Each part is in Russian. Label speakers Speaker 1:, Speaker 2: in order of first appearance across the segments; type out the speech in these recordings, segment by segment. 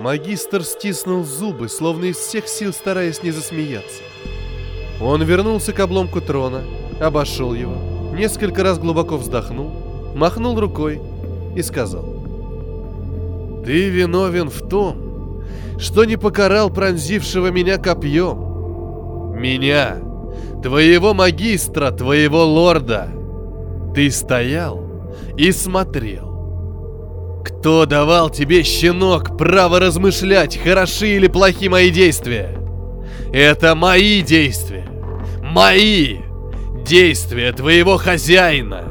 Speaker 1: Магистр стиснул зубы, словно из всех сил стараясь не засмеяться. Он вернулся к обломку трона, обошел его, несколько раз глубоко вздохнул, махнул рукой и сказал. «Ты виновен в том, что не покарал пронзившего меня копьем. Меня, твоего магистра, твоего лорда. Ты стоял и смотрел. Кто давал тебе, щенок, право размышлять, хороши или плохи мои действия? Это мои действия. Мои действия твоего хозяина.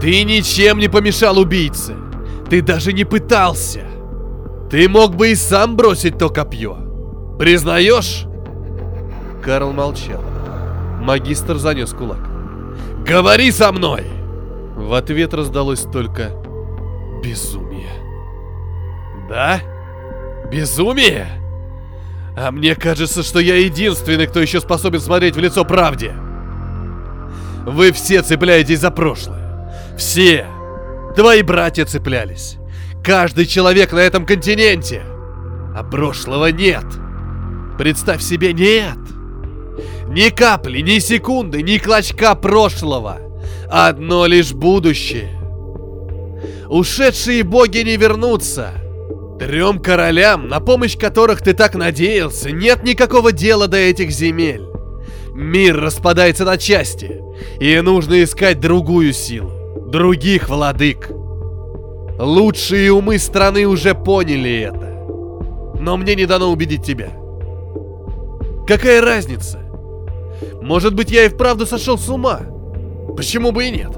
Speaker 1: Ты ничем не помешал убийце. Ты даже не пытался. Ты мог бы и сам бросить то копье. Признаешь? Карл молчал. Магистр занес кулак. «Говори со мной!» В ответ раздалось только безумие. «Да? Безумие?» А мне кажется, что я единственный, кто еще способен смотреть в лицо правде. Вы все цепляетесь за прошлое. Все. Твои братья цеплялись. Каждый человек на этом континенте. А прошлого нет. Представь себе, нет. Ни капли, ни секунды, ни клочка прошлого. Одно лишь будущее. Ушедшие боги не вернутся. Трем королям, на помощь которых ты так надеялся, нет никакого дела до этих земель. Мир распадается на части, и нужно искать другую силу, других владык. Лучшие умы страны уже поняли это. Но мне не дано убедить тебя. Какая разница? Может быть, я и вправду сошел с ума? Почему бы и нет?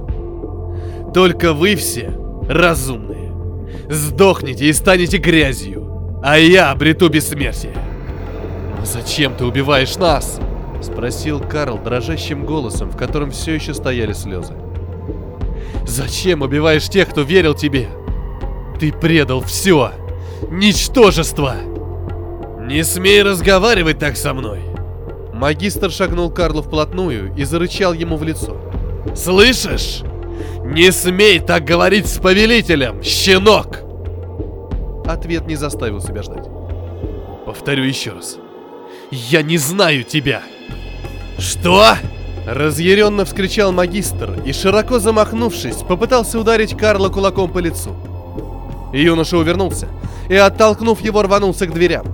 Speaker 1: Только вы все разумные. Сдохните и станете грязью, а я обрету бессмертие. Но зачем ты убиваешь нас? Спросил Карл дрожащим голосом, в котором все еще стояли слезы. Зачем убиваешь тех, кто верил тебе? Ты предал все! Ничтожество! Не смей разговаривать так со мной! Магистр шагнул Карлу вплотную и зарычал ему в лицо. «Слышишь? Не смей так говорить с повелителем, щенок!» Ответ не заставил себя ждать. Повторю еще раз. «Я не знаю тебя!» «Что?» Разъяренно вскричал магистр и, широко замахнувшись, попытался ударить Карла кулаком по лицу. Юноша увернулся и, оттолкнув его, рванулся к дверям.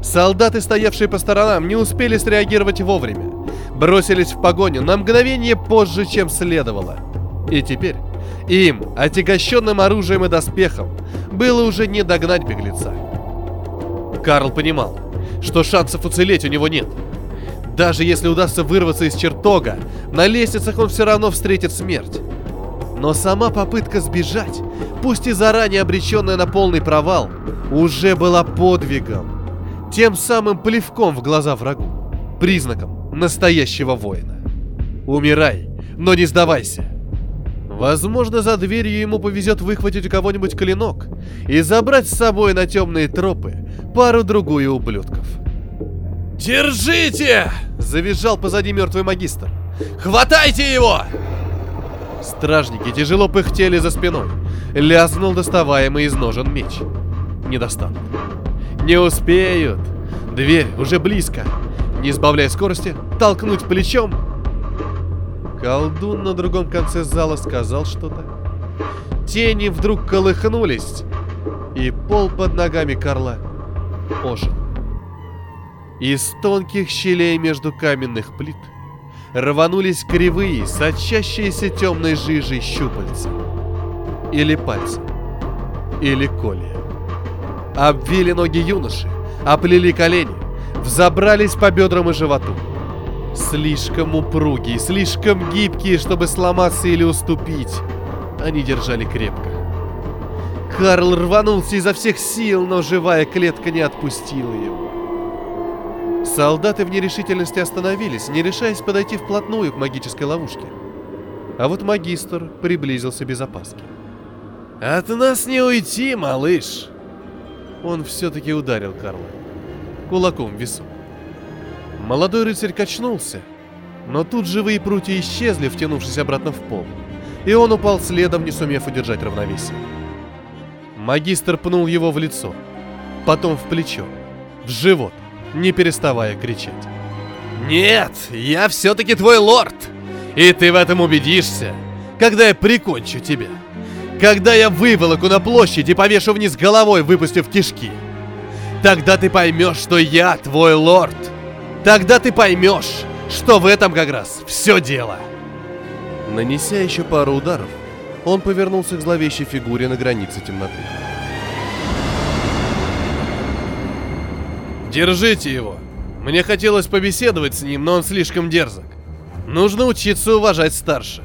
Speaker 1: Солдаты, стоявшие по сторонам, не успели среагировать вовремя. Бросились в погоню на мгновение позже, чем следовало. И теперь им, отягощенным оружием и доспехом, было уже не догнать беглеца. Карл понимал, что шансов уцелеть у него нет. Даже если удастся вырваться из чертога, на лестницах он все равно встретит смерть. Но сама попытка сбежать, пусть и заранее обреченная на полный провал, уже была подвигом. Тем самым плевком в глаза врагу. Признаком настоящего воина. Умирай, но не сдавайся. Возможно, за дверью ему повезет выхватить у кого-нибудь клинок и забрать с собой на темные тропы пару-другую ублюдков. «Держите!» – завизжал позади мертвый магистр. «Хватайте его!» Стражники тяжело пыхтели за спиной. Лязнул доставаемый из ножен меч. Не достанут. Не успеют. Дверь уже близко. Не сбавляя скорости, толкнуть плечом. Колдун на другом конце зала сказал что-то. Тени вдруг колыхнулись, и пол под ногами Карла ожил. Из тонких щелей между каменных плит рванулись кривые, сочащиеся темной жижей щупальца. Или пальцы. Или колия. Обвили ноги юноши, оплели колени, взобрались по бедрам и животу. Слишком упругие, слишком гибкие, чтобы сломаться или уступить. Они держали крепко. Карл рванулся изо всех сил, но живая клетка не отпустила его. Солдаты в нерешительности остановились, не решаясь подойти вплотную к магической ловушке. А вот магистр приблизился без опаски. «От нас не уйти, малыш!» Он все-таки ударил Карла. Кулаком в весу. Молодой рыцарь качнулся, но тут живые прутья исчезли, втянувшись обратно в пол, и он упал следом, не сумев удержать равновесие. Магистр пнул его в лицо. потом в плечо, в живот, не переставая кричать. «Нет, я все-таки твой лорд! И ты в этом убедишься, когда я прикончу тебя!» Когда я выволоку на площадь и повешу вниз головой, выпустив кишки. Тогда ты поймешь, что я твой лорд. Тогда ты поймешь, что в этом как раз все дело. Нанеся еще пару ударов, он повернулся к зловещей фигуре на границе темноты. Держите его. Мне хотелось побеседовать с ним, но он слишком дерзок. Нужно учиться уважать старших.